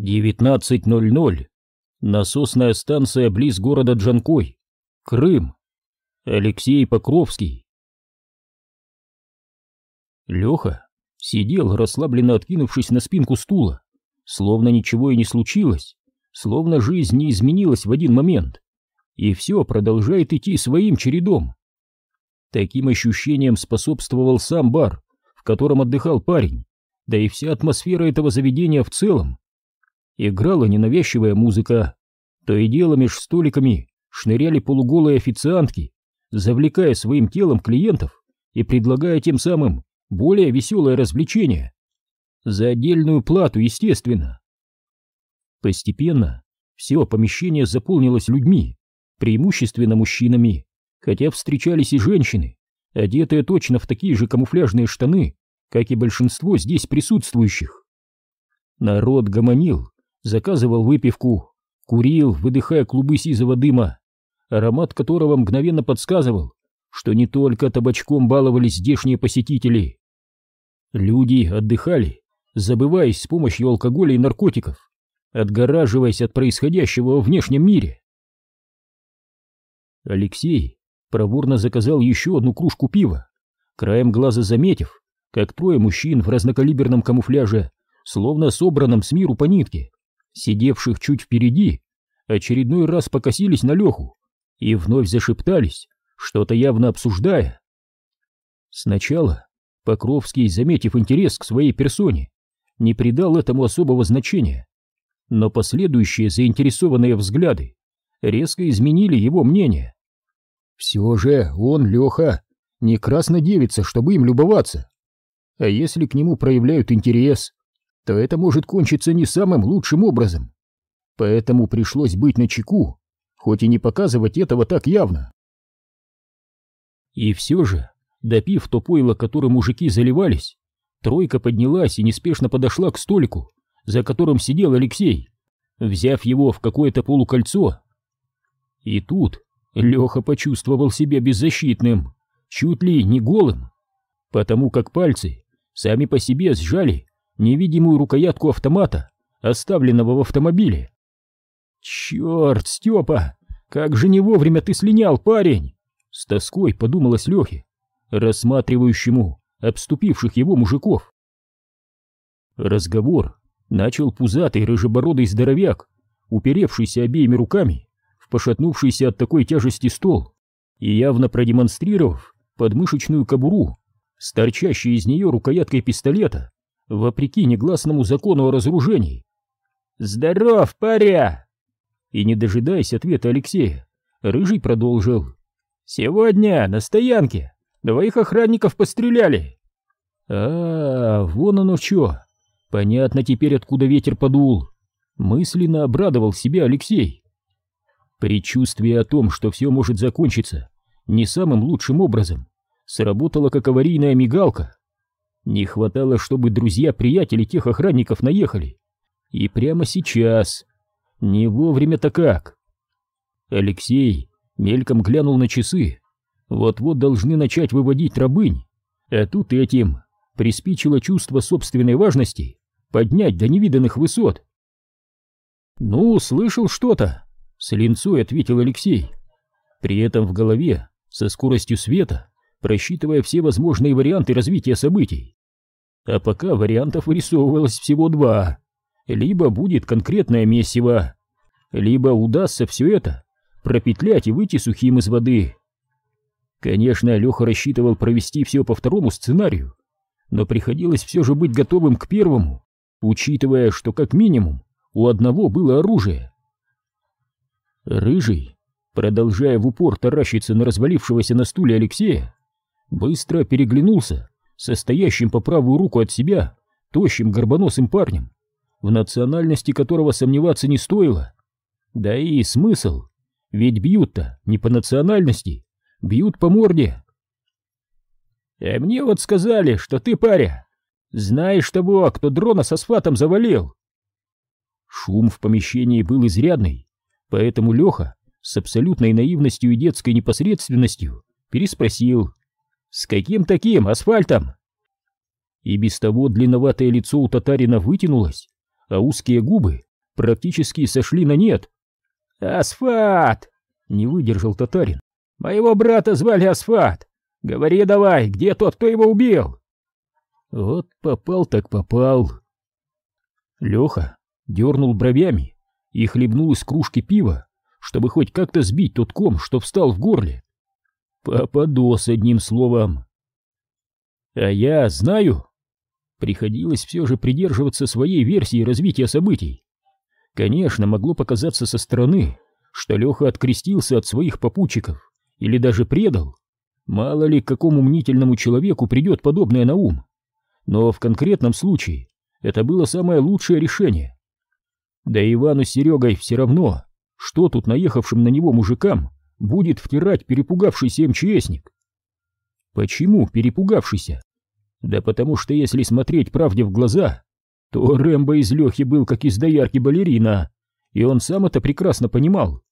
19.00. Насосная станция близ города Джанкой. Крым. Алексей Покровский. Леха сидел, расслабленно откинувшись на спинку стула, словно ничего и не случилось, словно жизнь не изменилась в один момент, и все продолжает идти своим чередом. Таким ощущением способствовал сам бар, в котором отдыхал парень, да и вся атмосфера этого заведения в целом. Играла ненавязчивая музыка. То и дело меж столиками шныряли полуголые официантки, завлекая своим телом клиентов и предлагая тем самым более веселое развлечение. За отдельную плату, естественно. Постепенно все помещение заполнилось людьми, преимущественно мужчинами, хотя встречались и женщины, одетые точно в такие же камуфляжные штаны, как и большинство здесь присутствующих. Народ гомонил, заказывал выпивку, курил, выдыхая клубы сизого дыма, аромат которого мгновенно подсказывал, что не только табачком баловались здешние посетители. Люди отдыхали, забываясь с помощью алкоголя и наркотиков, отгораживаясь от происходящего во внешнем мире. Алексей проворно заказал еще одну кружку пива, краем глаза заметив, как трое мужчин в разнокалиберном камуфляже, словно собранном с миру по нитке, сидевших чуть впереди, очередной раз покосились на Леху и вновь зашептались, что-то явно обсуждая. Сначала Покровский, заметив интерес к своей персоне, не придал этому особого значения, но последующие заинтересованные взгляды резко изменили его мнение. Все же он, Леха, не краснодевица, чтобы им любоваться. А если к нему проявляют интерес, то это может кончиться не самым лучшим образом. Поэтому пришлось быть начеку, хоть и не показывать этого так явно. И все же, допив то пойло, которым мужики заливались, тройка поднялась и неспешно подошла к столику, за которым сидел Алексей, взяв его в какое-то полукольцо. И тут Леха почувствовал себя беззащитным, чуть ли не голым, потому как пальцы сами по себе сжали невидимую рукоятку автомата, оставленного в автомобиле. «Черт, Степа, как же не вовремя ты слинял, парень!» С тоской подумалось Лехе, рассматривающему обступивших его мужиков. Разговор начал пузатый рыжебородый здоровяк, уперевшийся обеими руками в пошатнувшийся от такой тяжести стол и явно продемонстрировав подмышечную кобуру с из нее рукояткой пистолета вопреки негласному закону о разоружении. «Здоров, паря!» И не дожидаясь ответа Алексея, Рыжий продолжил. «Сегодня на стоянке двоих охранников постреляли». «А, вон оно что! Понятно теперь, откуда ветер подул!» Мысленно обрадовал себя Алексей. Предчувствие о том, что все может закончиться не самым лучшим образом, сработало как аварийная мигалка. Не хватало, чтобы друзья-приятели тех охранников наехали. И прямо сейчас. Не вовремя-то как. Алексей мельком глянул на часы. Вот-вот должны начать выводить рабынь. А тут этим приспичило чувство собственной важности поднять до невиданных высот. «Ну, слышал что-то», — с линцой ответил Алексей. При этом в голове, со скоростью света, просчитывая все возможные варианты развития событий. А пока вариантов вырисовывалось всего два. Либо будет конкретное месиво, либо удастся все это пропетлять и выйти сухим из воды. Конечно, Леха рассчитывал провести все по второму сценарию, но приходилось все же быть готовым к первому, учитывая, что как минимум у одного было оружие. Рыжий, продолжая в упор таращиться на развалившегося на стуле Алексея, быстро переглянулся со стоящим по правую руку от себя тощим горбоносым парнем, в национальности которого сомневаться не стоило. Да и смысл, ведь бьют-то не по национальности, бьют по морде. А мне вот сказали, что ты, паря, знаешь того, кто дрона со сфатом завалил. Шум в помещении был изрядный, поэтому Леха с абсолютной наивностью и детской непосредственностью переспросил. С каким таким асфальтом? И без того длинноватое лицо у татарина вытянулось, а узкие губы практически сошли на нет. «Асфат!» — не выдержал татарин. «Моего брата звали Асфат. Говори давай, где тот, кто его убил?» Вот попал так попал. Леха дернул бровями и хлебнул из кружки пива, чтобы хоть как-то сбить тот ком, что встал в горле. Попадос, одним словом. А я знаю. Приходилось все же придерживаться своей версии развития событий. Конечно, могло показаться со стороны, что Леха открестился от своих попутчиков или даже предал. Мало ли, какому мнительному человеку придет подобное на ум. Но в конкретном случае это было самое лучшее решение. Да и Ивану с Серегой все равно, что тут наехавшим на него мужикам будет втирать перепугавшийся МЧСник. Почему перепугавшийся? Да потому что если смотреть правде в глаза, то Рэмбо из Лехи был как из доярки балерина, и он сам это прекрасно понимал.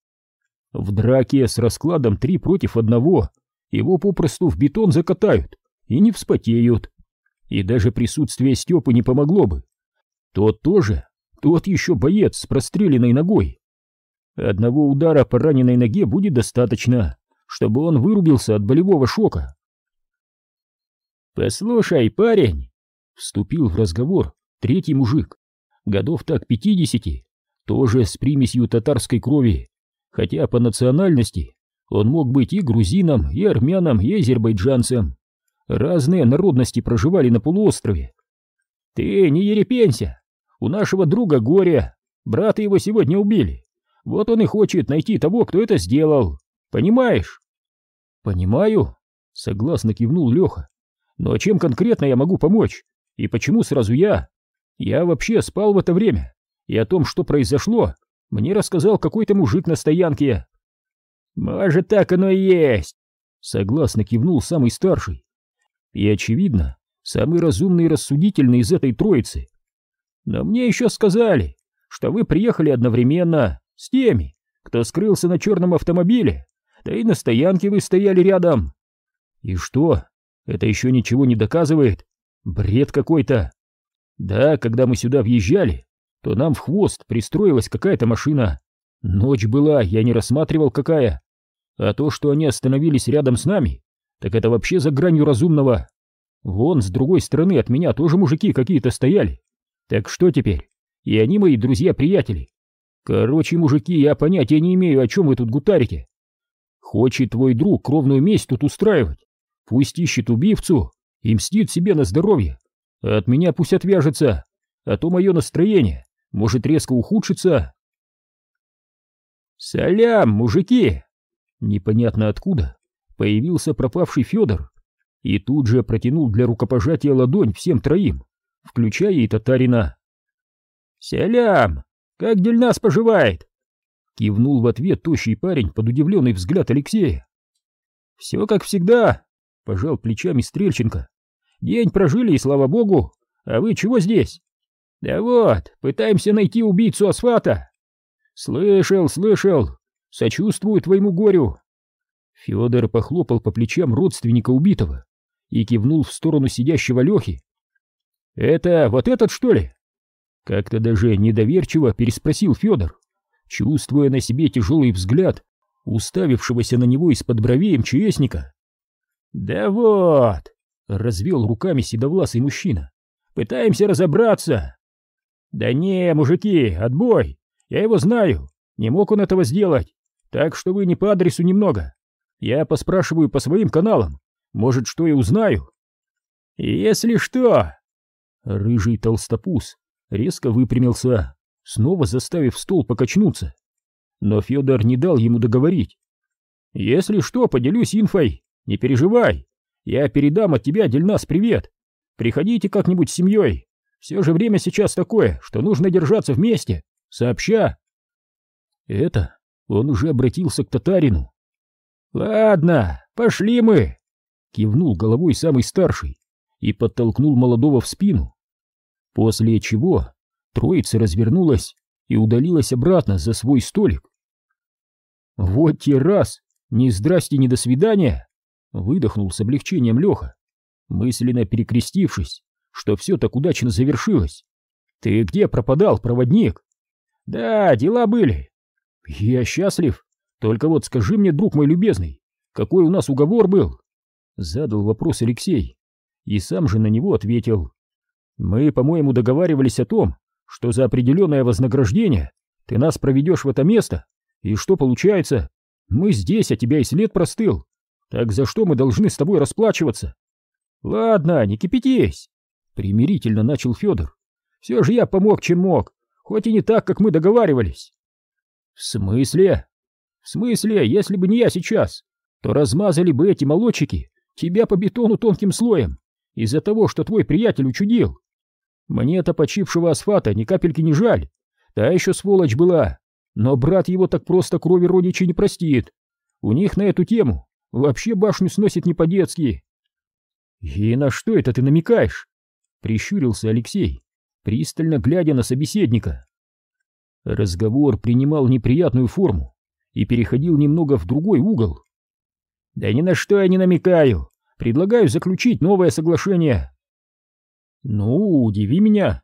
В драке с раскладом три против одного его попросту в бетон закатают и не вспотеют. И даже присутствие Степы не помогло бы. Тот тоже, тот еще боец с простреленной ногой. Одного удара по раненой ноге будет достаточно, чтобы он вырубился от болевого шока. «Послушай, парень!» — вступил в разговор третий мужик, годов так пятидесяти, тоже с примесью татарской крови, хотя по национальности он мог быть и грузином, и армяном, и азербайджанцем. Разные народности проживали на полуострове. Ты не ерепенься, у нашего друга горе, брата его сегодня убили. Вот он и хочет найти того, кто это сделал. Понимаешь? Понимаю, согласно кивнул Леха. Но чем конкретно я могу помочь? И почему сразу я? Я вообще спал в это время. И о том, что произошло, мне рассказал какой-то мужик на стоянке. Может, так оно и есть. Согласно кивнул самый старший. И, очевидно, самый разумный и рассудительный из этой троицы. Но мне еще сказали, что вы приехали одновременно с теми, кто скрылся на черном автомобиле, да и на стоянке вы стояли рядом. И что, это еще ничего не доказывает? Бред какой-то. Да, когда мы сюда въезжали, то нам в хвост пристроилась какая-то машина. Ночь была, я не рассматривал какая. А то, что они остановились рядом с нами, так это вообще за гранью разумного. Вон, с другой стороны от меня тоже мужики какие-то стояли. Так что теперь? И они мои друзья-приятели. Короче, мужики, я понятия не имею, о чем вы тут гутарите. Хочет твой друг кровную месть тут устраивать. Пусть ищет убивцу и мстит себе на здоровье. От меня пусть отвяжется, а то мое настроение может резко ухудшиться. «Салям, мужики!» Непонятно откуда появился пропавший Федор и тут же протянул для рукопожатия ладонь всем троим, включая и татарина. «Салям! Как Дельнас поживает?» Кивнул в ответ тощий парень под удивленный взгляд Алексея. «Все как всегда», — пожал плечами Стрельченко. «День прожили, и слава богу. А вы чего здесь?» «Да вот, пытаемся найти убийцу Асфата». «Слышал, слышал. Сочувствую твоему горю. Федор похлопал по плечам родственника убитого и кивнул в сторону сидящего Лехи. «Это вот этот, что ли?» Как-то даже недоверчиво переспросил Федор, чувствуя на себе тяжелый взгляд уставившегося на него из-под бровей МЧСника. «Да вот!» — развел руками седовласый мужчина. «Пытаемся разобраться!» «Да не, мужики, отбой! Я его знаю! Не мог он этого сделать! Так что вы не по адресу немного. Я поспрашиваю по своим каналам. Может, что и узнаю. Если что... Рыжий толстопуз резко выпрямился, снова заставив стол покачнуться. Но Федор не дал ему договорить. «Если что, поделюсь инфой. Не переживай. Я передам от тебя, Дельнас, привет. Приходите как-нибудь с семьей. Все же время сейчас такое, что нужно держаться вместе. Сообща». Это он уже обратился к татарину. «Ладно, пошли мы!» Кивнул головой самый старший и подтолкнул молодого в спину. После чего троица развернулась и удалилась обратно за свой столик. «Вот те раз! Ни здрасте, ни до свидания!» Выдохнул с облегчением Леха, мысленно перекрестившись, что все так удачно завершилось. «Ты где пропадал, проводник?» Да, дела были. Я счастлив. Только вот скажи мне, друг мой любезный, какой у нас уговор был? Задал вопрос Алексей и сам же на него ответил. Мы, по-моему, договаривались о том, что за определенное вознаграждение ты нас проведешь в это место, и что получается? Мы здесь, а тебя и след простыл. Так за что мы должны с тобой расплачиваться? Ладно, не кипятись, примирительно начал Федор. Все же я помог, чем мог, хоть и не так, как мы договаривались. В смысле? В смысле, если бы не я сейчас, то размазали бы эти молодчики тебя по бетону тонким слоем из-за того, что твой приятель учудил. Мне-то почившего асфата ни капельки не жаль, та еще сволочь была, но брат его так просто крови родичей не простит. У них на эту тему вообще башню сносит не по-детски. И на что это ты намекаешь? Прищурился Алексей, пристально глядя на собеседника. Разговор принимал неприятную форму и переходил немного в другой угол. Да ни на что я не намекаю. Предлагаю заключить новое соглашение. Ну, удиви меня.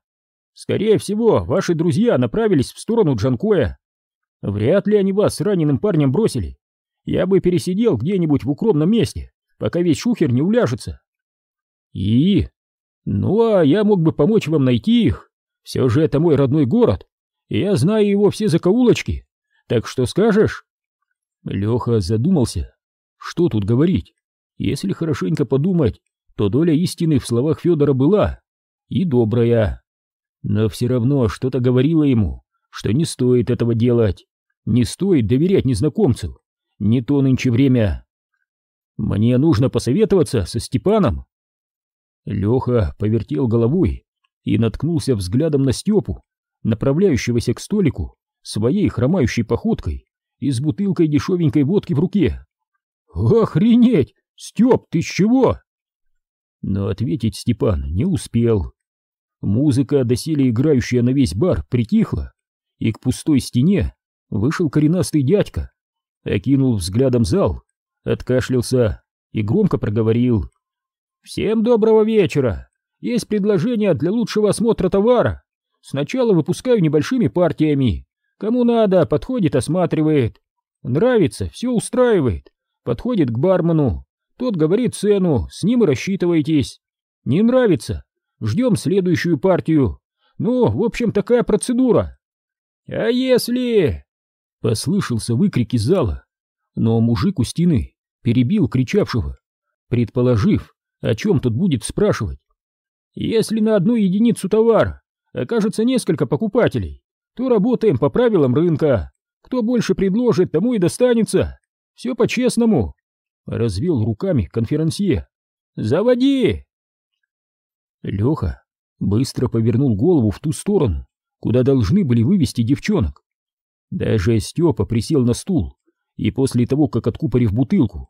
Скорее всего, ваши друзья направились в сторону Джанкоя. Вряд ли они вас с раненым парнем бросили. Я бы пересидел где-нибудь в укромном месте, пока весь шухер не уляжется. И? Ну, а я мог бы помочь вам найти их. Все же это мой родной город, и я знаю его все закоулочки. Так что скажешь? Леха задумался. Что тут говорить? Если хорошенько подумать, то доля истины в словах Федора была и добрая. Но все равно что-то говорило ему, что не стоит этого делать, не стоит доверять незнакомцу, не то нынче время. Мне нужно посоветоваться со Степаном. Леха повертел головой и наткнулся взглядом на Степу, направляющегося к столику своей хромающей походкой и с бутылкой дешевенькой водки в руке. «Охренеть! Степ, ты с чего?» Но ответить Степан не успел. Музыка, доселе играющая на весь бар, притихла, и к пустой стене вышел коренастый дядька, окинул взглядом зал, откашлялся и громко проговорил. «Всем доброго вечера! Есть предложение для лучшего осмотра товара. Сначала выпускаю небольшими партиями. Кому надо, подходит, осматривает. Нравится, все устраивает. Подходит к бармену. Тот говорит цену, с ним и рассчитывайтесь. Не нравится? Ждем следующую партию. Ну, в общем, такая процедура. А если... Послышался выкрик из зала, но мужик у стены перебил кричавшего, предположив, о чем тут будет спрашивать. Если на одну единицу товара окажется несколько покупателей, то работаем по правилам рынка. Кто больше предложит, тому и достанется. Все по-честному. Развел руками конферансье. Заводи! Леха быстро повернул голову в ту сторону, куда должны были вывести девчонок. Даже Степа присел на стул и после того, как откупорив бутылку,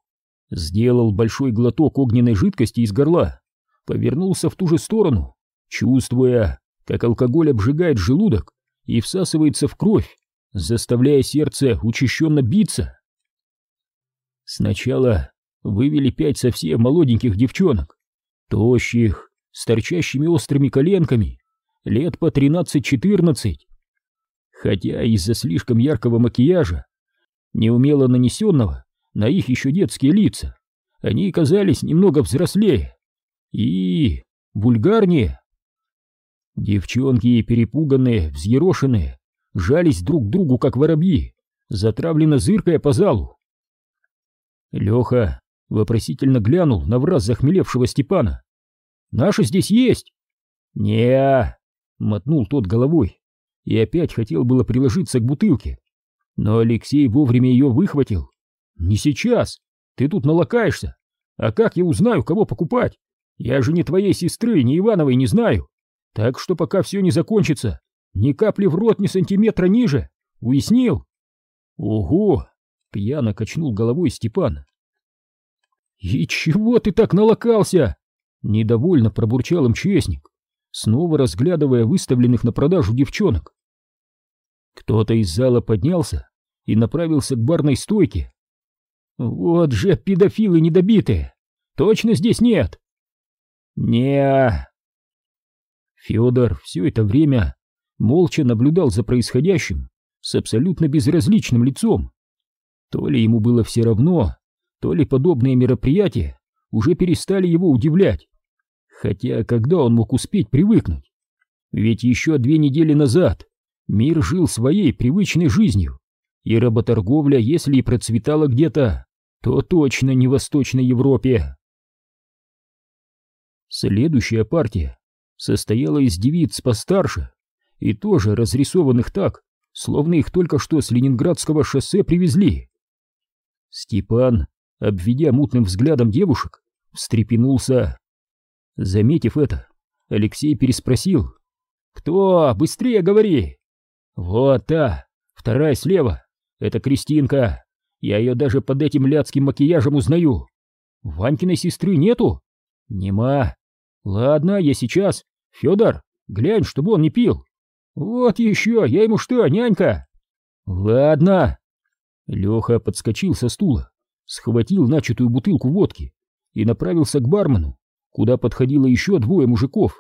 сделал большой глоток огненной жидкости из горла, повернулся в ту же сторону, чувствуя, как алкоголь обжигает желудок и всасывается в кровь, заставляя сердце учащенно биться. Сначала вывели пять совсем молоденьких девчонок, тощих, с торчащими острыми коленками, лет по тринадцать-четырнадцать. Хотя из-за слишком яркого макияжа, неумело нанесенного на их еще детские лица, они казались немного взрослее и вульгарнее. Девчонки, перепуганные, взъерошенные, жались друг к другу, как воробьи, затравленно зыркая по залу. Леха вопросительно глянул на враз захмелевшего Степана. «Наши здесь есть!» не мотнул тот головой и опять хотел было приложиться к бутылке. Но Алексей вовремя ее выхватил. «Не сейчас! Ты тут налакаешься! А как я узнаю, кого покупать? Я же ни твоей сестры, ни Ивановой не знаю! Так что пока все не закончится, ни капли в рот, ни сантиметра ниже! Уяснил?» «Ого!» Пьяно качнул головой Степан. «И чего ты так налокался?» Недовольно пробурчал МЧСник, снова разглядывая выставленных на продажу девчонок. Кто-то из зала поднялся и направился к барной стойке. «Вот же педофилы недобитые! Точно здесь нет?» не Федор все это время молча наблюдал за происходящим с абсолютно безразличным лицом. То ли ему было все равно, то ли подобные мероприятия уже перестали его удивлять. Хотя когда он мог успеть привыкнуть? Ведь еще две недели назад мир жил своей привычной жизнью, и работорговля, если и процветала где-то, то точно не в Восточной Европе. Следующая партия состояла из девиц постарше и тоже разрисованных так, словно их только что с Ленинградского шоссе привезли. Степан, обведя мутным взглядом девушек, встрепенулся. Заметив это, Алексей переспросил. «Кто? Быстрее говори!» «Вот та, вторая слева, это Кристинка. Я ее даже под этим ляцким макияжем узнаю. Ванькиной сестры нету?» «Нема. Ладно, я сейчас. Федор, глянь, чтобы он не пил. Вот еще, я ему что, нянька? Ладно. Леха подскочил со стула, схватил начатую бутылку водки и направился к бармену, куда подходило еще двое мужиков.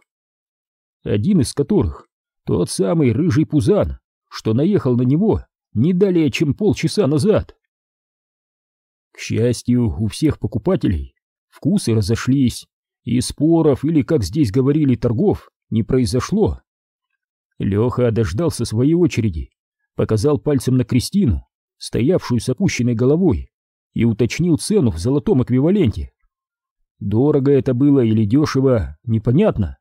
Один из которых тот самый рыжий пузан, что наехал на него не далее, чем полчаса назад. К счастью, у всех покупателей вкусы разошлись, и споров, или, как здесь говорили, торгов, не произошло. Леха дождался своей очереди, показал пальцем на Кристину, стоявшую с опущенной головой, и уточнил цену в золотом эквиваленте. Дорого это было или дешево, непонятно.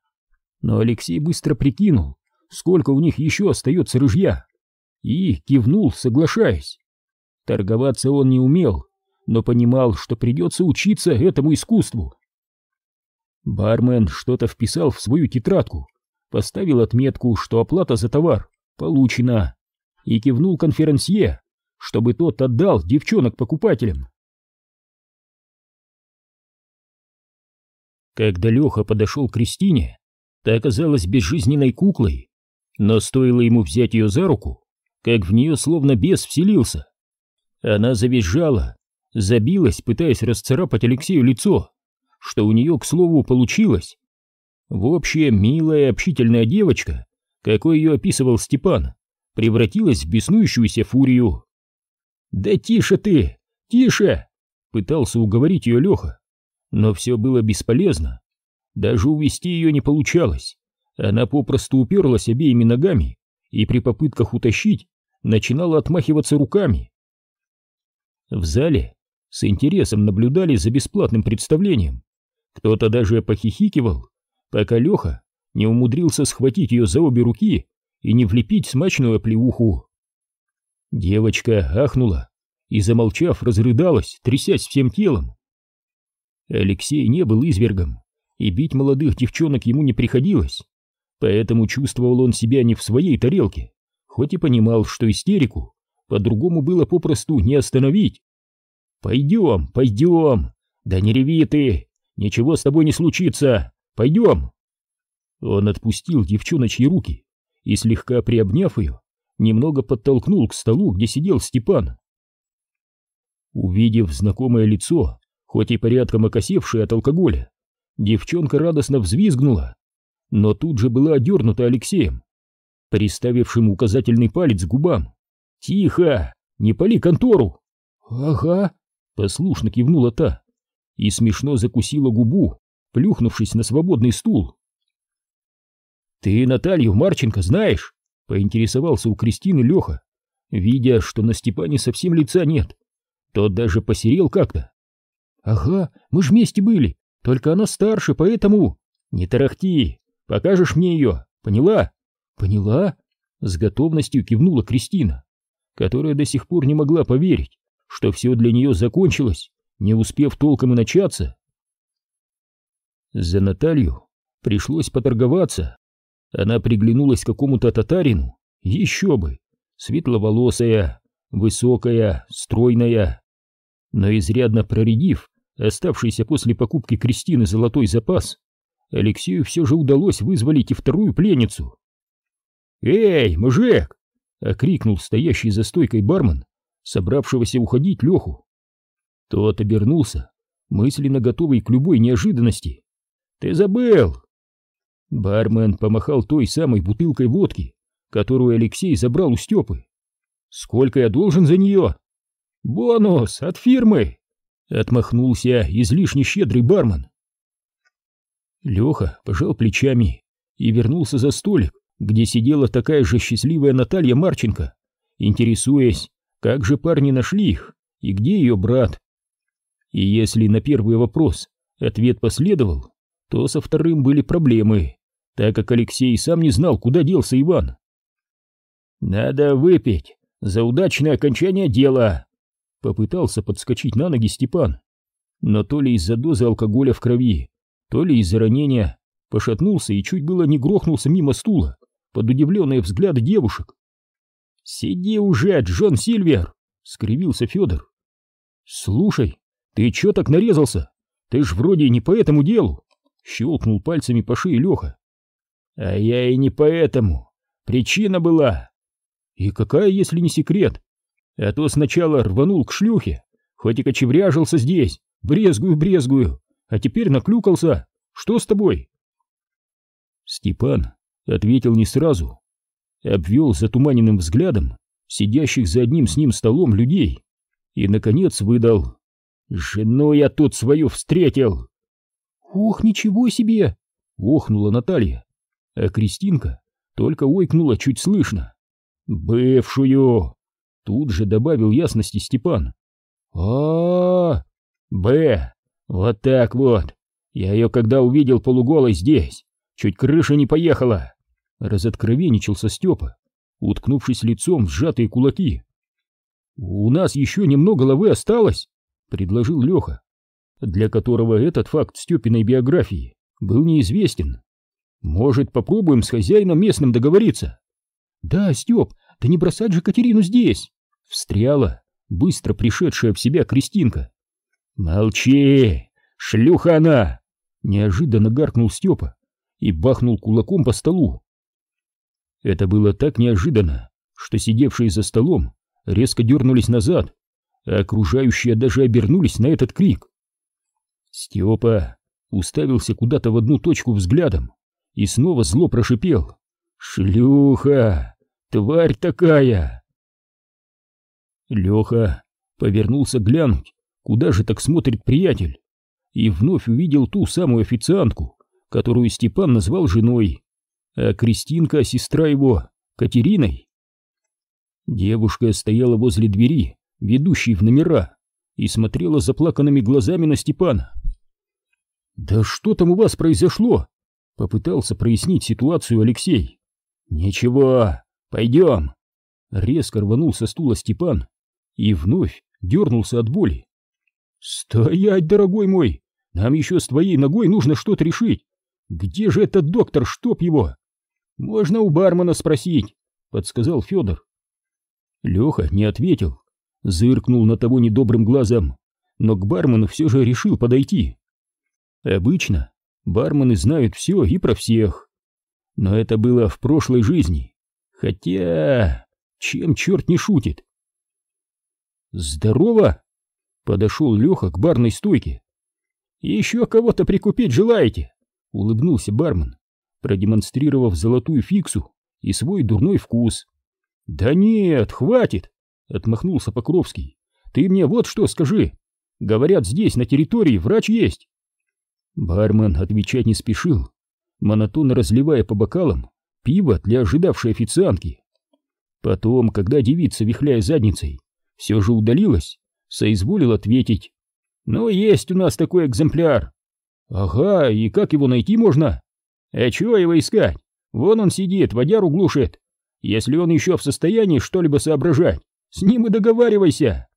Но Алексей быстро прикинул, сколько у них еще остается рыжья, и кивнул, соглашаясь. Торговаться он не умел, но понимал, что придется учиться этому искусству. Бармен что-то вписал в свою тетрадку, поставил отметку, что оплата за товар получена, и кивнул конферансье, чтобы тот отдал девчонок покупателям. Когда Леха подошел к Кристине, та оказалась безжизненной куклой, но стоило ему взять ее за руку, как в нее словно бес вселился. Она завизжала, забилась, пытаясь расцарапать Алексею лицо, что у нее, к слову, получилось. В общем, милая общительная девочка, какой ее описывал Степан, превратилась в беснующуюся фурию. «Да тише ты! Тише!» — пытался уговорить ее Леха. Но все было бесполезно. Даже увести ее не получалось. Она попросту уперлась обеими ногами и при попытках утащить начинала отмахиваться руками. В зале с интересом наблюдали за бесплатным представлением. Кто-то даже похихикивал, пока Леха не умудрился схватить ее за обе руки и не влепить смачную оплеуху. Девочка ахнула и, замолчав, разрыдалась, трясясь всем телом. Алексей не был извергом, и бить молодых девчонок ему не приходилось, поэтому чувствовал он себя не в своей тарелке, хоть и понимал, что истерику по-другому было попросту не остановить. «Пойдем, пойдем! Да не реви ты! Ничего с тобой не случится. Пойдем. Он отпустил девчоночьи руки и, слегка приобняв ее, немного подтолкнул к столу, где сидел Степан. Увидев знакомое лицо, хоть и порядком окосевшее от алкоголя, девчонка радостно взвизгнула, но тут же была одернута Алексеем, приставившим указательный палец к губам. «Тихо! Не пали контору!» «Ага!» — послушно кивнула та и смешно закусила губу, плюхнувшись на свободный стул. «Ты Наталью Марченко знаешь?» — поинтересовался у Кристины Леха, видя, что на Степане совсем лица нет. Тот даже посерел как-то. «Ага, мы ж вместе были, только она старше, поэтому...» «Не тарахти, покажешь мне ее, поняла?» «Поняла?» — с готовностью кивнула Кристина, которая до сих пор не могла поверить, что все для нее закончилось не успев толком и начаться. За Наталью пришлось поторговаться. Она приглянулась какому-то татарину, еще бы, светловолосая, высокая, стройная. Но изрядно проредив оставшийся после покупки Кристины золотой запас, Алексею все же удалось вызволить и вторую пленницу. «Эй, мужик!» — окрикнул стоящий за стойкой бармен, собравшегося уходить Леху. Тот обернулся, мысленно готовый к любой неожиданности. «Ты забыл!» Бармен помахал той самой бутылкой водки, которую Алексей забрал у Степы. Сколько я должен за нее? Бонус от фирмы! Отмахнулся излишне щедрый бармен. Леха пожал плечами и вернулся за столик, где сидела такая же счастливая Наталья Марченко, интересуясь, как же парни нашли их и где ее брат. И если на первый вопрос ответ последовал, то со вторым были проблемы, так как Алексей сам не знал, куда делся Иван. «Надо выпить за удачное окончание дела!» Попытался подскочить на ноги Степан, но то ли из-за дозы алкоголя в крови, то ли из-за ранения пошатнулся и чуть было не грохнулся мимо стула под удивленные взгляды девушек. «Сиди уже, Джон Сильвер!» — скривился Федор. «Слушай, ты чё так нарезался? Ты ж вроде не по этому делу!» — щелкнул пальцами по шее Леха. «А я и не поэтому. Причина была. И какая, если не секрет? А то сначала рванул к шлюхе, хоть и кочевряжился здесь, брезгую-брезгую, а теперь наклюкался. Что с тобой?» Степан ответил не сразу. Обвел затуманенным взглядом сидящих за одним с ним столом людей и, наконец, выдал. «Жену я тут свою встретил!» «Ох, ничего себе!» — охнула Наталья, а Кристинка только ойкнула чуть слышно. «Бывшую!» — тут же добавил ясности Степан. а, Б, вот так вот! Я ее когда увидел полуголой здесь, чуть крыша не поехала!» Разоткровенничался Степа, уткнувшись лицом в сжатые кулаки. «У нас еще немного лавы осталось», — предложил Леха, для которого этот факт Степиной биографии был неизвестен. «Может, попробуем с хозяином местным договориться?» «Да, Степ, да не бросать же Катерину здесь!» — встряла быстро пришедшая в себя Кристинка. «Молчи! Шлюха она!» — неожиданно гаркнул Степа и бахнул кулаком по столу. Это было так неожиданно, что сидевшие за столом резко дернулись назад, а окружающие даже обернулись на этот крик. Степа уставился куда-то в одну точку взглядом и снова зло прошипел. «Шлюха! Тварь такая!» Леха повернулся глянуть, куда же так смотрит приятель, и вновь увидел ту самую официантку, которую Степан назвал женой, а Кристинка, сестра его, Катериной. Девушка стояла возле двери, ведущей в номера, и смотрела заплаканными глазами на Степана. «Да что там у вас произошло?» — попытался прояснить ситуацию Алексей. «Ничего, пойдем!» Резко рванул со стула Степан и вновь дернулся от боли. «Стоять, дорогой мой! Нам еще с твоей ногой нужно что-то решить! Где же этот доктор, чтоб его?» «Можно у бармена спросить», — подсказал Федор. Леха не ответил, зыркнул на того недобрым глазом, но к бармену все же решил подойти. Обычно бармены знают все и про всех. Но это было в прошлой жизни. Хотя... Чем черт не шутит? «Здорово!» — подошел Леха к барной стойке. «Еще кого-то прикупить желаете?» — улыбнулся бармен, продемонстрировав золотую фиксу и свой дурной вкус. «Да нет, хватит!» — отмахнулся Покровский. «Ты мне вот что скажи. Говорят, здесь на территории врач есть». Бармен отвечать не спешил, монотонно разливая по бокалам пиво для ожидавшей официантки. Потом, когда девица, вихляя задницей, все же удалилась, соизволил ответить. «Ну, есть у нас такой экземпляр». «Ага, и как его найти можно?» «А чего его искать? Вон он сидит, водяру глушит. Если он еще в состоянии что-либо соображать, с ним и договаривайся!»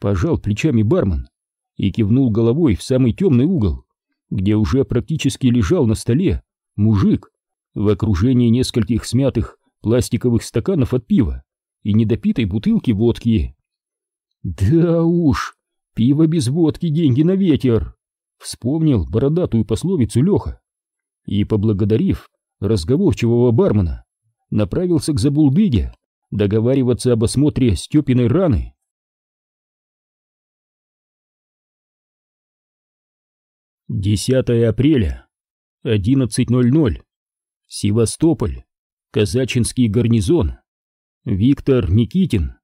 Пожал плечами бармен и кивнул головой в самый темный угол, где уже практически лежал на столе мужик в окружении нескольких смятых пластиковых стаканов от пива и недопитой бутылки водки. «Да уж, пиво без водки деньги на ветер!» Вспомнил бородатую пословицу Леха и, поблагодарив разговорчивого бармена, направился к забулдыге договариваться об осмотре Степиной раны. Десятое апреля, 11.00, Севастополь. казачинский гарнизон. Виктор Никитин.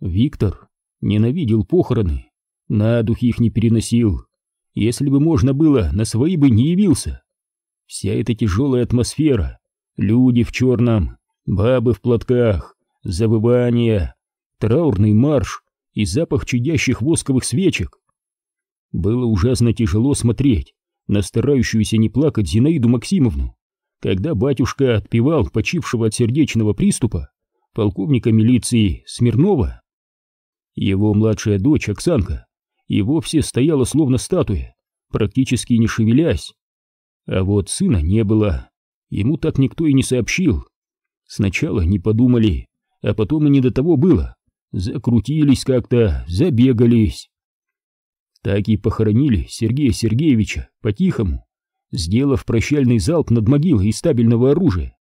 Виктор ненавидел похороны, на дух их не переносил. Если бы можно было, на свои бы не явился. Вся эта тяжелая атмосфера, люди в черном, бабы в платках, завывание, траурный марш и запах чадящих восковых свечек. Было ужасно тяжело смотреть на старающуюся не плакать Зинаиду Максимовну, когда батюшка отпевал почившего от сердечного приступа полковника милиции Смирнова. Его младшая дочь Оксанка и вовсе стояла словно статуя, практически не шевелясь. А вот сына не было, ему так никто и не сообщил. Сначала не подумали, а потом и не до того было. Закрутились как-то, забегались. Так и похоронили Сергея Сергеевича по-тихому, сделав прощальный залп над могилой из стабильного оружия.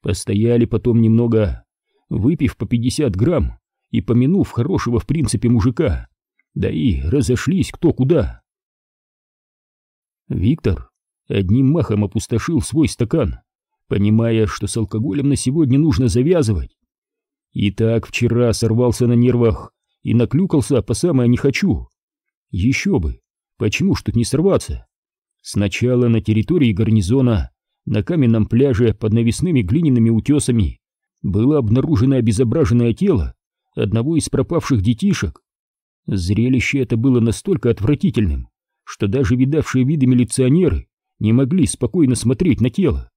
Постояли потом немного, выпив по 50 грамм и помянув хорошего в принципе мужика, да и разошлись кто куда. Виктор одним махом опустошил свой стакан, понимая, что с алкоголем на сегодня нужно завязывать. И так вчера сорвался на нервах и наклюкался по самое не хочу. Еще бы, почему ж тут не сорваться? Сначала на территории гарнизона, на каменном пляже под навесными глиняными утесами, было обнаружено обезображенное тело одного из пропавших детишек. Зрелище это было настолько отвратительным, что даже видавшие виды милиционеры не могли спокойно смотреть на тело.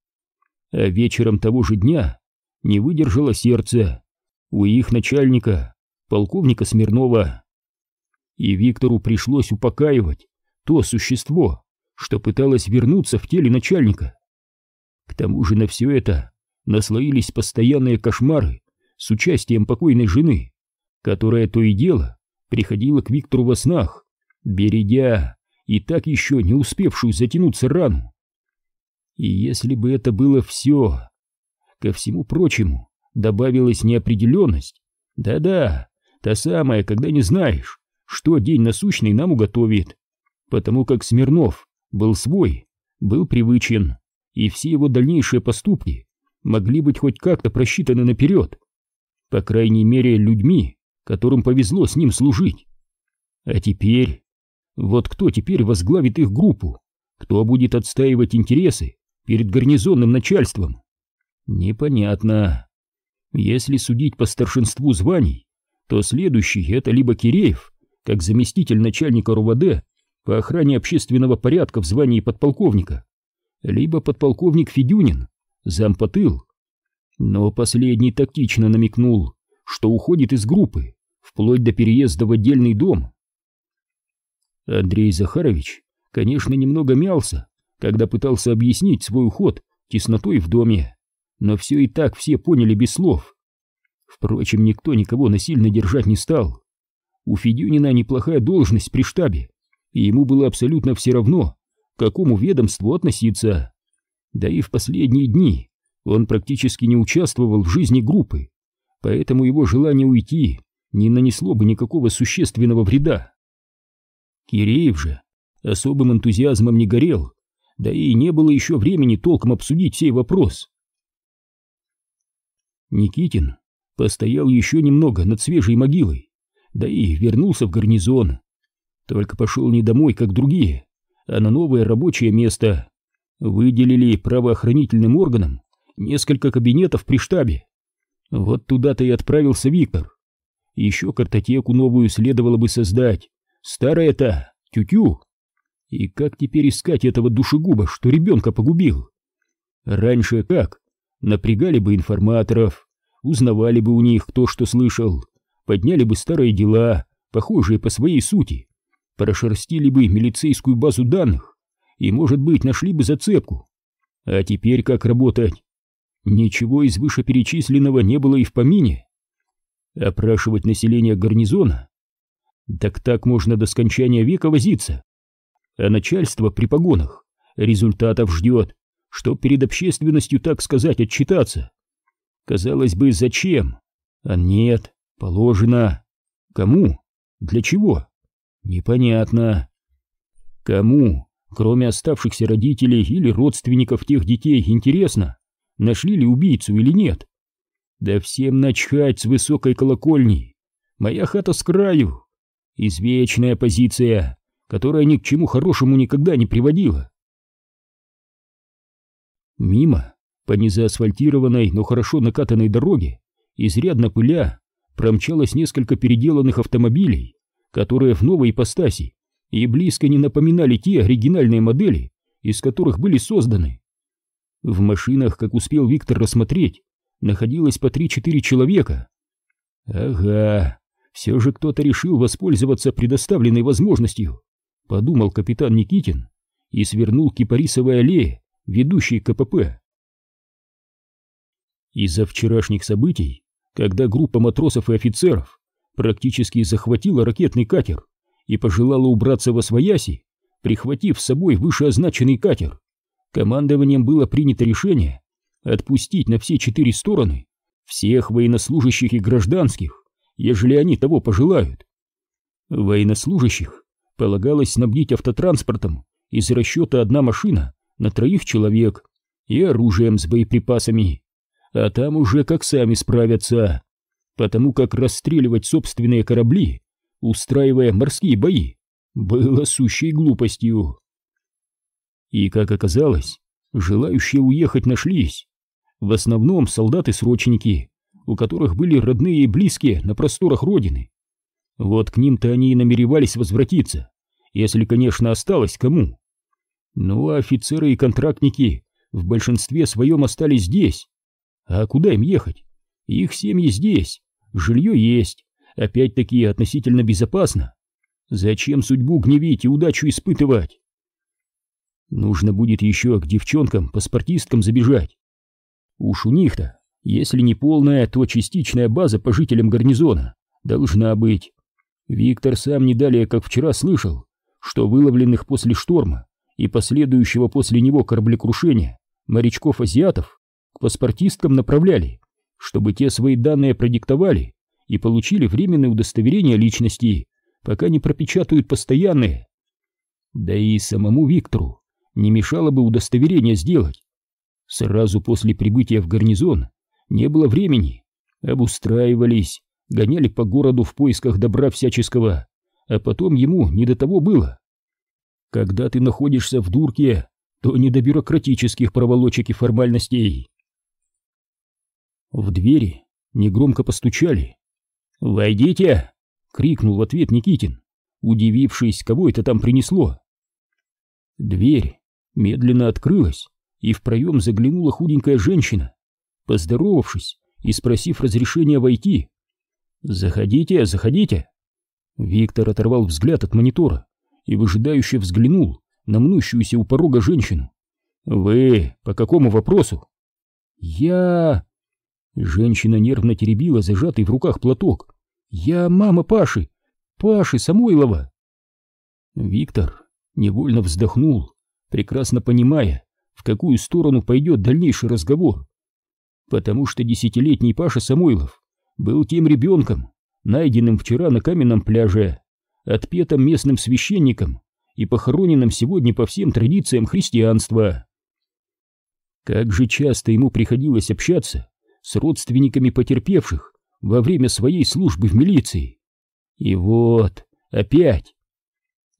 А вечером того же дня не выдержало сердце у их начальника, полковника Смирнова и Виктору пришлось упокаивать то существо, что пыталось вернуться в теле начальника. К тому же на все это наслоились постоянные кошмары с участием покойной жены, которая то и дело приходила к Виктору во снах, бередя и так еще не успевшую затянуться рану. И если бы это было все, ко всему прочему добавилась неопределенность, да-да, та самая, когда не знаешь, что день насущный нам уготовит, потому как Смирнов был свой, был привычен, и все его дальнейшие поступки могли быть хоть как-то просчитаны наперед, по крайней мере людьми, которым повезло с ним служить. А теперь... Вот кто теперь возглавит их группу? Кто будет отстаивать интересы перед гарнизонным начальством? Непонятно. Если судить по старшинству званий, то следующий это либо Киреев, как заместитель начальника РУВД по охране общественного порядка в звании подполковника, либо подполковник Федюнин, зампотыл. Но последний тактично намекнул, что уходит из группы, вплоть до переезда в отдельный дом. Андрей Захарович, конечно, немного мялся, когда пытался объяснить свой уход теснотой в доме, но все и так все поняли без слов. Впрочем, никто никого насильно держать не стал. У Федюнина неплохая должность при штабе, и ему было абсолютно все равно, к какому ведомству относиться. Да и в последние дни он практически не участвовал в жизни группы, поэтому его желание уйти не нанесло бы никакого существенного вреда. Киреев же особым энтузиазмом не горел, да и не было еще времени толком обсудить сей вопрос. Никитин постоял еще немного над свежей могилой, да и вернулся в гарнизон. Только пошел не домой, как другие, а на новое рабочее место. Выделили правоохранительным органам несколько кабинетов при штабе. Вот туда-то и отправился Виктор. Еще картотеку новую следовало бы создать. Старая-то, тю-тю. И как теперь искать этого душегуба, что ребенка погубил? Раньше как? Напрягали бы информаторов, узнавали бы у них, кто что слышал, подняли бы старые дела, похожие по своей сути, прошерстили бы милицейскую базу данных и, может быть, нашли бы зацепку. А теперь как работать? Ничего из вышеперечисленного не было и в помине. Опрашивать население гарнизона? Так так можно до скончания века возиться. А начальство при погонах результатов ждет, чтоб перед общественностью, так сказать, отчитаться. Казалось бы, зачем? А нет, Положено. Кому? Для чего? Непонятно. Кому? кроме оставшихся родителей или родственников тех детей, интересно, нашли ли убийцу или нет. Да всем начхать с высокой колокольни. Моя хата с краю. Извечная позиция, которая ни к чему хорошему никогда не приводила. Мимо, по незаасфальтированной, но хорошо накатанной дороге, изрядно пыля, промчалось несколько переделанных автомобилей, которые в новой ипостаси и близко не напоминали те оригинальные модели, из которых были созданы. В машинах, как успел Виктор рассмотреть, находилось по 3-4 человека. Ага, все же кто-то решил воспользоваться предоставленной возможностью, подумал капитан Никитин и свернул Кипарисовой аллее, ведущей к КПП. Из-за вчерашних событий, когда группа матросов и офицеров практически захватила ракетный катер и пожелала убраться во свояси, прихватив с собой вышеозначенный катер, командованием было принято решение отпустить на все четыре стороны всех военнослужащих и гражданских, ежели они того пожелают. Военнослужащих полагалось снабдить автотранспортом из расчета одна машина на троих человек и оружием с боеприпасами, а там уже как сами справятся, потому как расстреливать собственные корабли, устраивая морские бои, было сущей глупостью. И, как оказалось, желающие уехать нашлись. В основном солдаты-срочники, у которых были родные и близкие на просторах родины. Вот к ним-то они и намеревались возвратиться, если, конечно, осталось кому. Ну, а офицеры и контрактники в большинстве своем остались здесь. А куда им ехать? Их семьи здесь, жилье есть, опять-таки относительно безопасно. Зачем судьбу гневить и удачу испытывать? Нужно будет еще к девчонкам, паспортисткам забежать. Уж у них-то, если не полная, то частичная база по жителям гарнизона должна быть. Виктор сам не далее, как вчера, слышал, что выловленных после шторма и последующего после него кораблекрушения морячков-азиатов паспортисткам направляли, чтобы те свои данные продиктовали и получили временное удостоверение личности, пока не пропечатают постоянные. Да и самому Виктору не мешало бы удостоверение сделать. Сразу после прибытия в гарнизон не было времени, обустраивались, гоняли по городу в поисках добра всяческого, а потом ему не до того было. Когда ты находишься в дурке, то не до бюрократических проволочек и формальностей. В двери негромко постучали. «Войдите!» — крикнул в ответ Никитин, удивившись, кого это там принесло. Дверь медленно открылась, и в проем заглянула худенькая женщина, поздоровавшись и спросив разрешения войти. «Заходите, заходите!» Виктор оторвал взгляд от монитора и выжидающе взглянул на мнущуюся у порога женщину. «Вы по какому вопросу?» «Я...» Женщина нервно теребила зажатый в руках платок. «Я мама Паши! Паши Самойлова!» Виктор невольно вздохнул, прекрасно понимая, в какую сторону пойдет дальнейший разговор. Потому что десятилетний Паша Самойлов был тем ребенком, найденным вчера на каменном пляже, отпетым местным священником и похороненным сегодня по всем традициям христианства. Как же часто ему приходилось общаться с родственниками потерпевших во время своей службы в милиции. И вот, опять.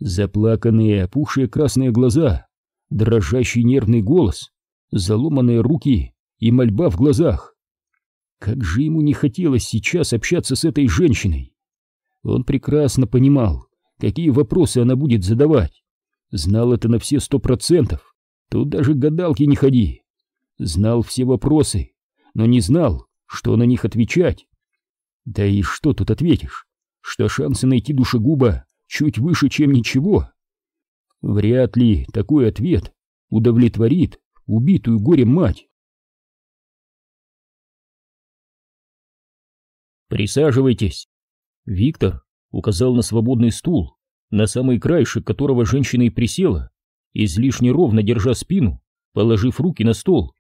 Заплаканные, опухшие красные глаза, дрожащий нервный голос, заломанные руки и мольба в глазах. Как же ему не хотелось сейчас общаться с этой женщиной. Он прекрасно понимал, какие вопросы она будет задавать. Знал это на все сто процентов. Тут даже гадалки не ходи. Знал все вопросы, но не знал, что на них отвечать. Да и что тут ответишь? Что шансы найти душегуба чуть выше, чем ничего? Вряд ли такой ответ удовлетворит убитую горем мать. «Присаживайтесь!» Виктор указал на свободный стул, на самый краешек которого женщина и присела, излишне ровно держа спину, положив руки на стол.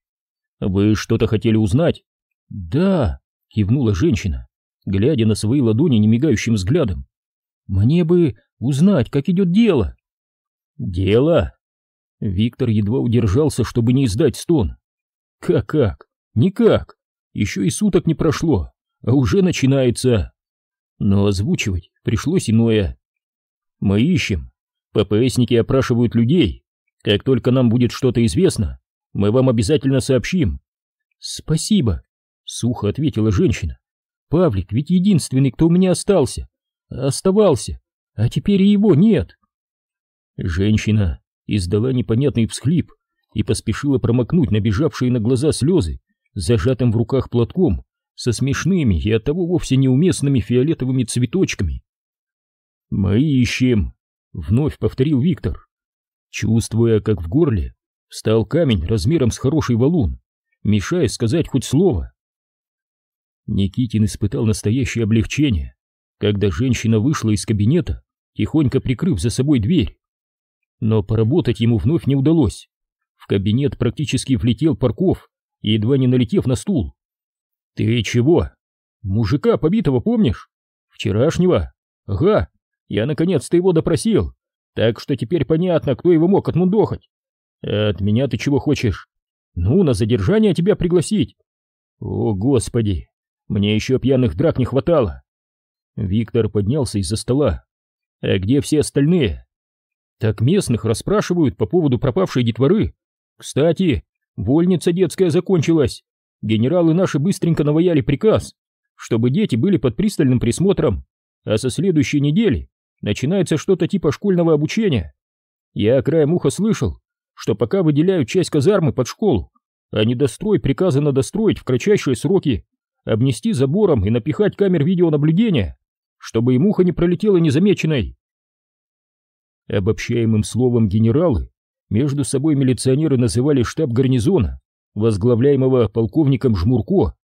«Вы что-то хотели узнать?» «Да», — кивнула женщина, глядя на свои ладони немигающим взглядом. «Мне бы узнать, как идет дело». «Дело?» Виктор едва удержался, чтобы не издать стон. Как-как? Никак. Еще и суток не прошло, а уже начинается. Но озвучивать пришлось иное. Мы ищем. ППСники опрашивают людей. Как только нам будет что-то известно, мы вам обязательно сообщим. Спасибо, сухо ответила женщина. Павлик ведь единственный, кто у меня остался. Оставался. А теперь и его нет. Женщина издала непонятный всхлип и поспешила промокнуть набежавшие на глаза слезы, зажатым в руках платком, со смешными и оттого вовсе неуместными фиолетовыми цветочками. «Мы ищем», — вновь повторил Виктор, чувствуя, как в горле встал камень размером с хороший валун, мешая сказать хоть слово. Никитин испытал настоящее облегчение, когда женщина вышла из кабинета, тихонько прикрыв за собой дверь. Но поработать ему вновь не удалось. В кабинет практически влетел Парков, едва не налетев на стул. «Ты чего? Мужика побитого помнишь? Вчерашнего? Ага, я наконец-то его допросил, так что теперь понятно, кто его мог отмундохать. От меня ты чего хочешь? Ну, на задержание тебя пригласить. О, господи, мне еще пьяных драк не хватало. Виктор поднялся из-за стола. А где все остальные? Так местных расспрашивают по поводу пропавшей детворы. Кстати, вольница детская закончилась. Генералы наши быстренько наваяли приказ, чтобы дети были под пристальным присмотром, а со следующей недели начинается что-то типа школьного обучения. Я краем уха слышал, что пока выделяют часть казармы под школу, а недострой приказано достроить в кратчайшие сроки, обнести забором и напихать камер видеонаблюдения, чтобы и муха не пролетела незамеченной. Обобщаемым словом генералы между собой милиционеры называли штаб гарнизона, возглавляемого полковником Жмурко.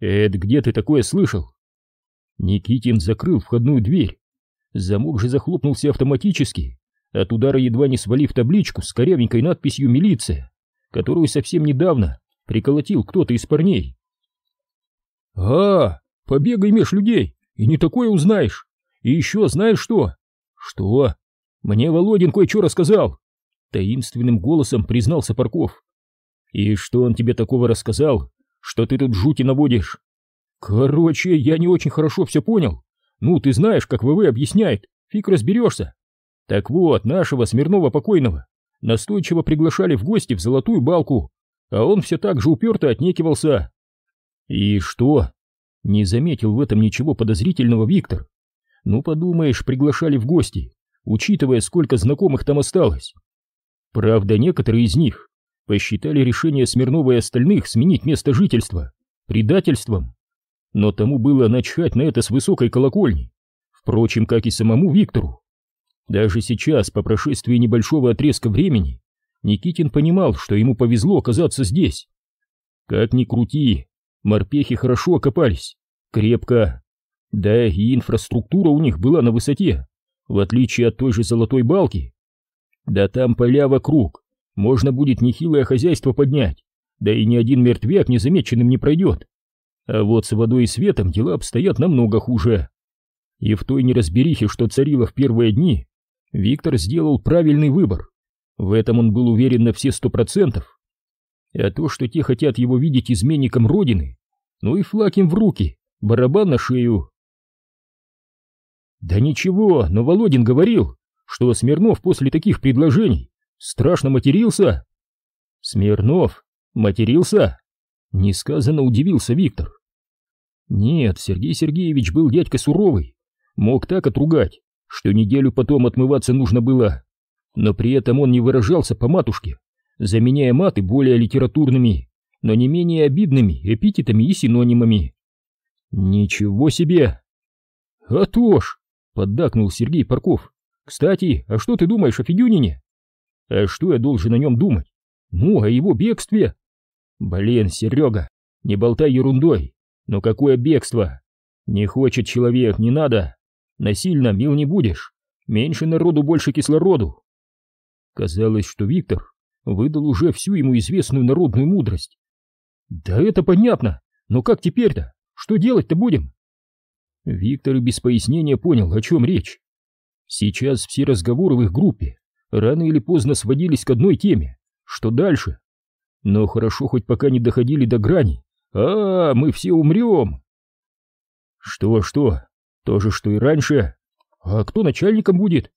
«Эд, где ты такое слышал?» Никитин закрыл входную дверь. Замок же захлопнулся автоматически, от удара едва не свалив табличку с корявенькой надписью «Милиция», которую совсем недавно приколотил кто-то из парней. «А, побегай меж людей, и не такое узнаешь. И еще знаешь что?» «Что?» Мне Володин кое-что рассказал. Таинственным голосом признался Парков. И что он тебе такого рассказал, что ты тут жути наводишь? Короче, я не очень хорошо все понял. Ну, ты знаешь, как ВВ объясняет, фиг разберешься. Так вот, нашего Смирнова покойного настойчиво приглашали в гости в Золотую Балку, а он все так же уперто отнекивался. И что? Не заметил в этом ничего подозрительного Виктор. Ну, подумаешь, приглашали в гости учитывая, сколько знакомых там осталось. Правда, некоторые из них посчитали решение Смирнова и остальных сменить место жительства предательством. Но тому было начхать на это с высокой колокольни, впрочем, как и самому Виктору. Даже сейчас, по прошествии небольшого отрезка времени, Никитин понимал, что ему повезло оказаться здесь. Как ни крути, морпехи хорошо окопались, крепко. Да и инфраструктура у них была на высоте в отличие от той же золотой балки. Да там поля вокруг, можно будет нехилое хозяйство поднять, да и ни один мертвяк незамеченным не пройдет. А вот с водой и светом дела обстоят намного хуже. И в той неразберихе, что царило в первые дни, Виктор сделал правильный выбор. В этом он был уверен на все сто процентов. А то, что те хотят его видеть изменником Родины, ну и флаг им в руки, барабан на шею. Да ничего, но Володин говорил, что Смирнов после таких предложений страшно матерился. Смирнов матерился? Несказанно удивился Виктор. Нет, Сергей Сергеевич был дядька суровый, мог так отругать, что неделю потом отмываться нужно было. Но при этом он не выражался по матушке, заменяя маты более литературными, но не менее обидными эпитетами и синонимами. Ничего себе! А то ж, Поддакнул Сергей Парков. Кстати, а что ты думаешь о Федюнине? А что я должен о нем думать? Ну, о его бегстве. Блин, Серега, не болтай ерундой. Но какое бегство? Не хочет человек, не надо. Насильно мил не будешь. Меньше народу, больше кислороду. Казалось, что Виктор выдал уже всю ему известную народную мудрость. Да это понятно, но как теперь-то? Что делать-то будем? Виктор без пояснения понял, о чем речь. Сейчас все разговоры в их группе рано или поздно сводились к одной теме. Что дальше? Но хорошо хоть пока не доходили до грани. А, мы все умрем. Что, что? То же, что и раньше. А кто начальником будет?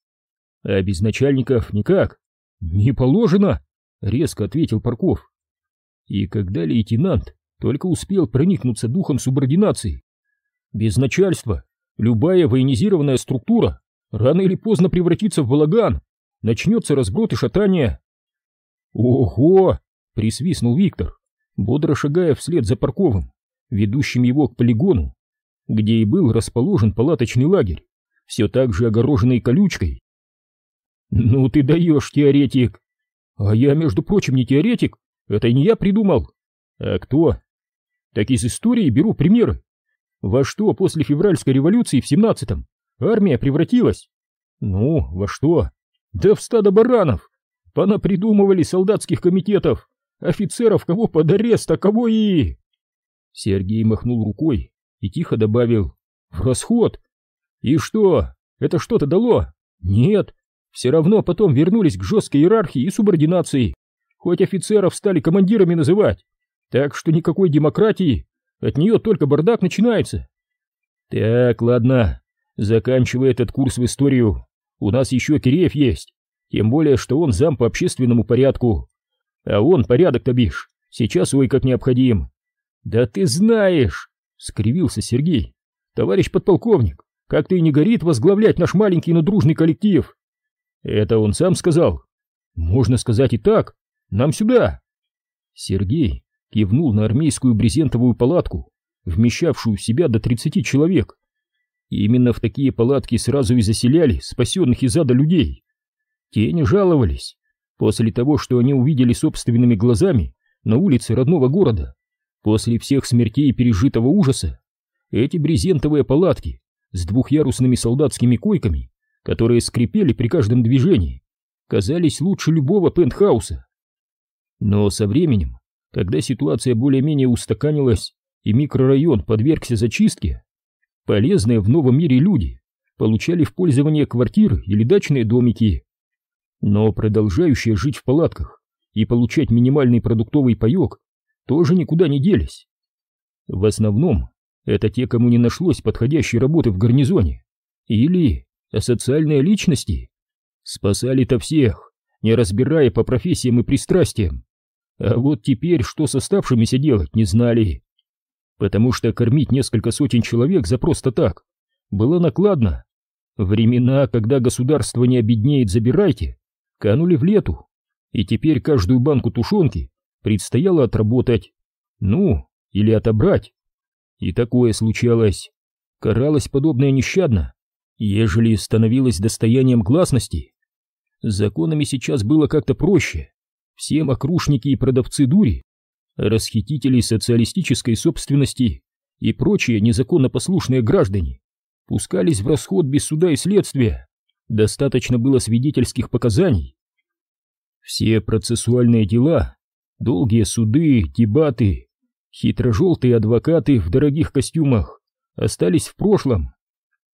А без начальников никак. Не положено, резко ответил Парков. И когда лейтенант только успел проникнуться духом субординации, без начальства любая военизированная структура рано или поздно превратится в балаган, начнется разброд и шатание. Ого! Присвистнул Виктор, бодро шагая вслед за Парковым, ведущим его к полигону, где и был расположен палаточный лагерь, все так же огороженный колючкой. «Ну ты даешь, теоретик!» «А я, между прочим, не теоретик, это не я придумал!» «А кто?» «Так из истории беру примеры. Во что после февральской революции в семнадцатом армия превратилась?» «Ну, во что?» «Да в стадо баранов! Понапридумывали солдатских комитетов, Офицеров кого под арест, а кого и...» Сергей махнул рукой и тихо добавил «В расход!» «И что? Это что-то дало?» «Нет. Все равно потом вернулись к жесткой иерархии и субординации. Хоть офицеров стали командирами называть. Так что никакой демократии. От нее только бардак начинается». «Так, ладно. Заканчивай этот курс в историю. У нас еще Киреев есть. Тем более, что он зам по общественному порядку. А он порядок-то бишь, сейчас ой как необходим. Да ты знаешь, скривился Сергей. Товарищ подполковник, как ты не горит возглавлять наш маленький, но дружный коллектив. Это он сам сказал. Можно сказать и так. Нам сюда. Сергей кивнул на армейскую брезентовую палатку, вмещавшую в себя до 30 человек. И именно в такие палатки сразу и заселяли спасенных из ада людей. Те не жаловались, После того, что они увидели собственными глазами на улице родного города, после всех смертей и пережитого ужаса, эти брезентовые палатки с двухъярусными солдатскими койками, которые скрипели при каждом движении, казались лучше любого пентхауса. Но со временем, когда ситуация более-менее устаканилась и микрорайон подвергся зачистке, полезные в новом мире люди получали в пользование квартиры или дачные домики, но продолжающие жить в палатках и получать минимальный продуктовый паек тоже никуда не делись. В основном это те, кому не нашлось подходящей работы в гарнизоне, или асоциальные личности. Спасали-то всех, не разбирая по профессиям и пристрастиям. А вот теперь что с оставшимися делать, не знали. Потому что кормить несколько сотен человек за просто так было накладно. Времена, когда государство не обеднеет, забирайте, канули в лету, и теперь каждую банку тушенки предстояло отработать, ну, или отобрать. И такое случалось. Каралось подобное нещадно, ежели становилось достоянием гласности. Законами сейчас было как-то проще. Все мокрушники и продавцы дури, расхитители социалистической собственности и прочие незаконно послушные граждане пускались в расход без суда и следствия. Достаточно было свидетельских показаний. Все процессуальные дела, долгие суды, дебаты, хитро-желтые адвокаты в дорогих костюмах остались в прошлом.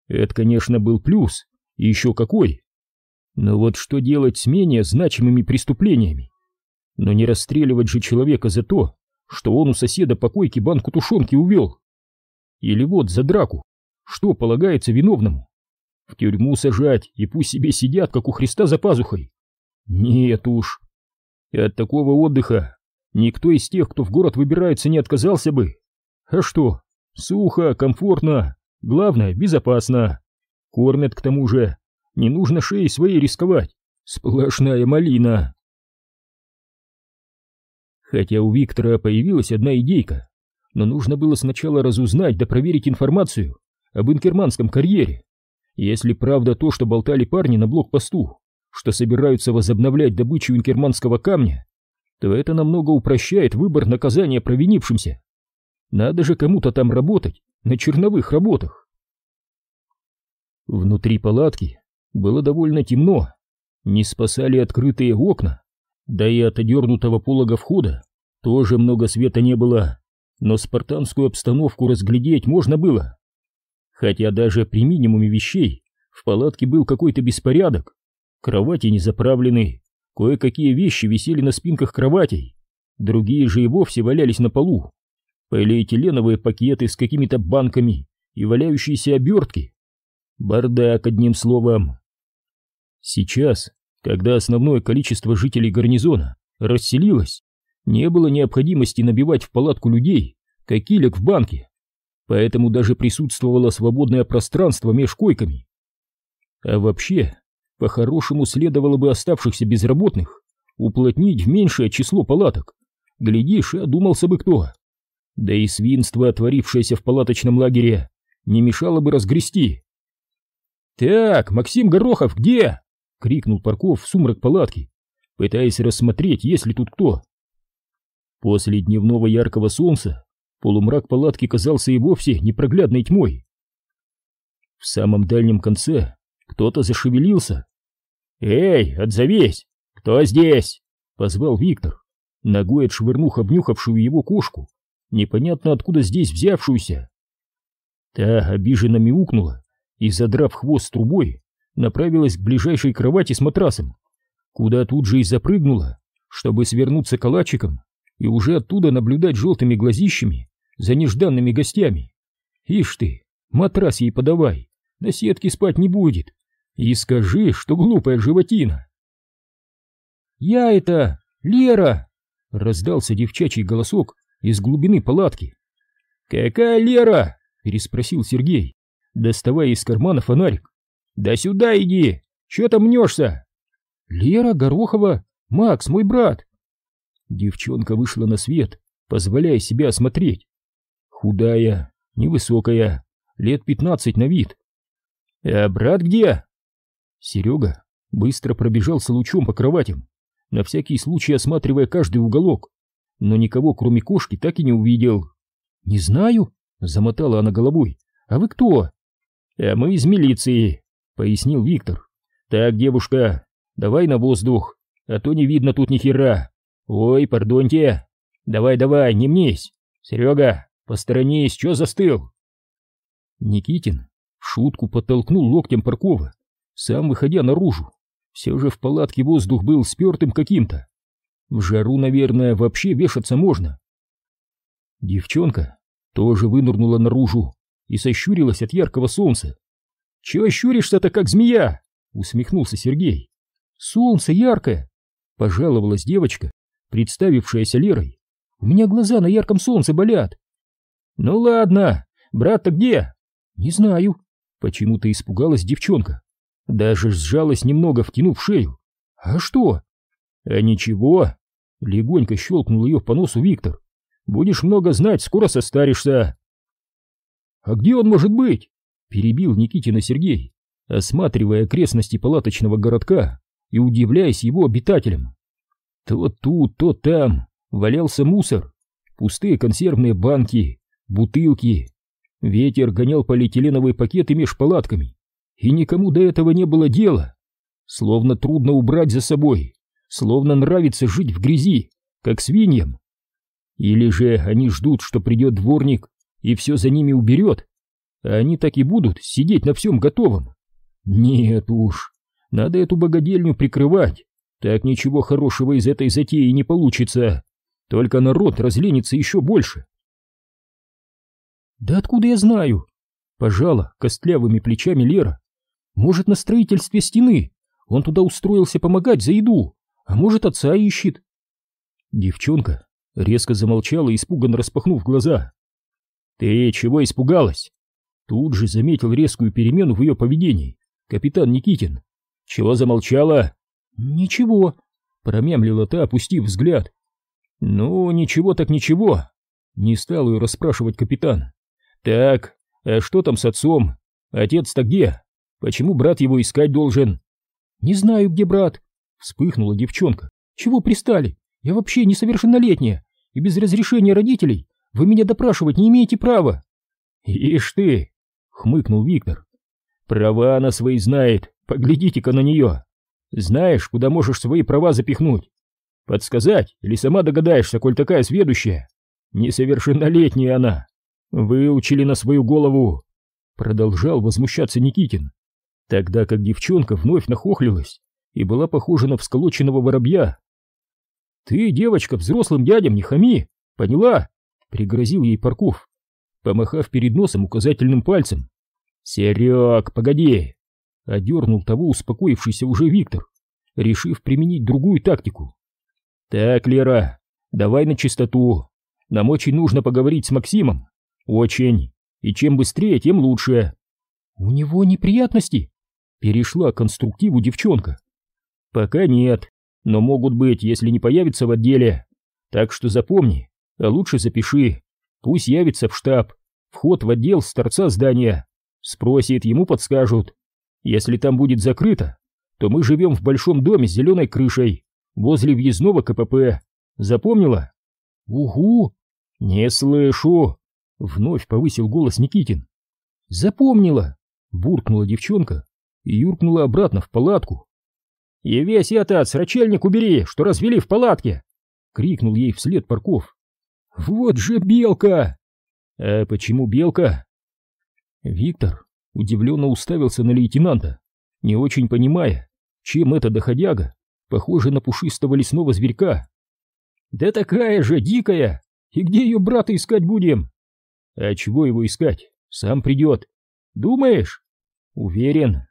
Это, конечно, был плюс, и еще какой. Но вот что делать с менее значимыми преступлениями? Но не расстреливать же человека за то, что он у соседа по койке банку тушенки увел. Или вот за драку, что полагается виновному? В тюрьму сажать и пусть себе сидят, как у Христа за пазухой. Нет уж. И от такого отдыха никто из тех, кто в город выбирается, не отказался бы. А что? Сухо, комфортно, главное, безопасно. Кормят к тому же. Не нужно шеей своей рисковать. Сплошная малина. Хотя у Виктора появилась одна идейка, но нужно было сначала разузнать да проверить информацию об инкерманском карьере. Если правда то, что болтали парни на блокпосту, что собираются возобновлять добычу инкерманского камня, то это намного упрощает выбор наказания провинившимся. Надо же кому-то там работать, на черновых работах. Внутри палатки было довольно темно, не спасали открытые окна, да и от одернутого полога входа тоже много света не было, но спартанскую обстановку разглядеть можно было. Хотя даже при минимуме вещей в палатке был какой-то беспорядок. Кровати не заправлены, кое-какие вещи висели на спинках кроватей, другие же и вовсе валялись на полу. Полиэтиленовые пакеты с какими-то банками и валяющиеся обертки. Бардак, одним словом. Сейчас, когда основное количество жителей гарнизона расселилось, не было необходимости набивать в палатку людей, как килек в банке, поэтому даже присутствовало свободное пространство меж койками. А вообще, по-хорошему следовало бы оставшихся безработных уплотнить в меньшее число палаток. Глядишь, и одумался бы кто. Да и свинство, творившееся в палаточном лагере, не мешало бы разгрести. «Так, Максим Горохов, где?» — крикнул Парков в сумрак палатки, пытаясь рассмотреть, есть ли тут кто. После дневного яркого солнца полумрак палатки казался и вовсе непроглядной тьмой. В самом дальнем конце кто-то зашевелился. «Эй, отзовись! Кто здесь?» — позвал Виктор, ногой отшвырнув обнюхавшую его кошку, непонятно откуда здесь взявшуюся. Та обиженно мяукнула и, задрав хвост трубой, направилась к ближайшей кровати с матрасом, куда тут же и запрыгнула, чтобы свернуться калачиком и уже оттуда наблюдать желтыми глазищами за нежданными гостями. Ишь ты, матрас ей подавай, на сетке спать не будет. И скажи, что глупая животина. «Я это... Лера!» — раздался девчачий голосок из глубины палатки. «Какая Лера?» — переспросил Сергей, доставая из кармана фонарик. «Да сюда иди! Чё там мнешься?» «Лера Горохова, Макс, мой брат!» Девчонка вышла на свет, позволяя себя осмотреть. Худая, невысокая, лет пятнадцать на вид. «А брат где?» Серега быстро пробежался лучом по кроватям, на всякий случай осматривая каждый уголок, но никого, кроме кошки, так и не увидел. «Не знаю», — замотала она головой. «А вы кто?» «А мы из милиции», — пояснил Виктор. «Так, девушка, давай на воздух, а то не видно тут ни хера. Ой, пардоньте. Давай-давай, не мнись. Серега, посторонись, чё застыл?» Никитин в шутку подтолкнул локтем Паркова, сам выходя наружу. Все же в палатке воздух был спертым каким-то. В жару, наверное, вообще вешаться можно. Девчонка тоже вынырнула наружу и сощурилась от яркого солнца. «Чего щуришься-то, как змея?» — усмехнулся Сергей. «Солнце яркое!» — пожаловалась девочка, представившаяся Лерой. «У меня глаза на ярком солнце болят». «Ну ладно, брат-то где?» «Не знаю». Почему-то испугалась девчонка. Даже сжалась немного, втянув шею. «А что?» «А ничего». Легонько щелкнул ее по носу Виктор. «Будешь много знать, скоро состаришься». «А где он может быть?» Перебил Никитина Сергей, осматривая окрестности палаточного городка и удивляясь его обитателям. То тут, то там валялся мусор, пустые консервные банки, бутылки. Ветер гонял полиэтиленовые пакеты меж палатками, и никому до этого не было дела. Словно трудно убрать за собой, словно нравится жить в грязи, как свиньям. Или же они ждут, что придет дворник и все за ними уберет, а они так и будут сидеть на всем готовом. Нет уж, надо эту богадельню прикрывать, так ничего хорошего из этой затеи не получится, только народ разленится еще больше. Да откуда я знаю? Пожала костлявыми плечами Лера. Может, на строительстве стены. Он туда устроился помогать за еду, а может, отца ищет. Девчонка резко замолчала, испуганно распахнув глаза. «Ты чего испугалась?» Тут же заметил резкую перемену в ее поведении капитан Никитин. «Чего замолчала?» «Ничего», — промямлила та, опустив взгляд. «Ну, ничего так ничего», — не стал ее расспрашивать капитан. «Так, а что там с отцом? Отец-то где? Почему брат его искать должен?» «Не знаю, где брат», — вспыхнула девчонка. «Чего пристали? Я вообще несовершеннолетняя, и без разрешения родителей вы меня допрашивать не имеете права». «Ишь ты!» — хмыкнул Виктор. «Права она свои знает, поглядите-ка на нее. Знаешь, куда можешь свои права запихнуть? Подсказать или сама догадаешься, коль такая сведущая? Несовершеннолетняя она. Выучили на свою голову!» Продолжал возмущаться Никитин, тогда как девчонка вновь нахохлилась и была похожа на всколоченного воробья. «Ты, девочка, взрослым дядям не хами, поняла?» — пригрозил ей Парков, помахав перед носом указательным пальцем. «Серег, погоди!» — одернул того успокоившийся уже Виктор, решив применить другую тактику. «Так, Лера, давай на чистоту. Нам очень нужно поговорить с Максимом. Очень. И чем быстрее, тем лучше». «У него неприятности?» — перешла к конструктиву девчонка. «Пока нет, но могут быть, если не появится в отделе. Так что запомни, а лучше запиши. Пусть явится в штаб. Вход в отдел с торца здания. Спросит, ему подскажут. Если там будет закрыто, то мы живем в большом доме с зеленой крышей, возле въездного КПП. Запомнила? Угу. Не слышу. Вновь повысил голос Никитин. Запомнила. Буркнула девчонка и юркнула обратно в палатку. «И весь этот срачельник убери, что развели в палатке!» — крикнул ей вслед Парков. «Вот же белка!» «А почему белка?» Виктор удивленно уставился на лейтенанта, не очень понимая, чем эта доходяга похожа на пушистого лесного зверька. «Да такая же дикая! И где ее брата искать будем?» «А чего его искать? Сам придет. Думаешь?» «Уверен,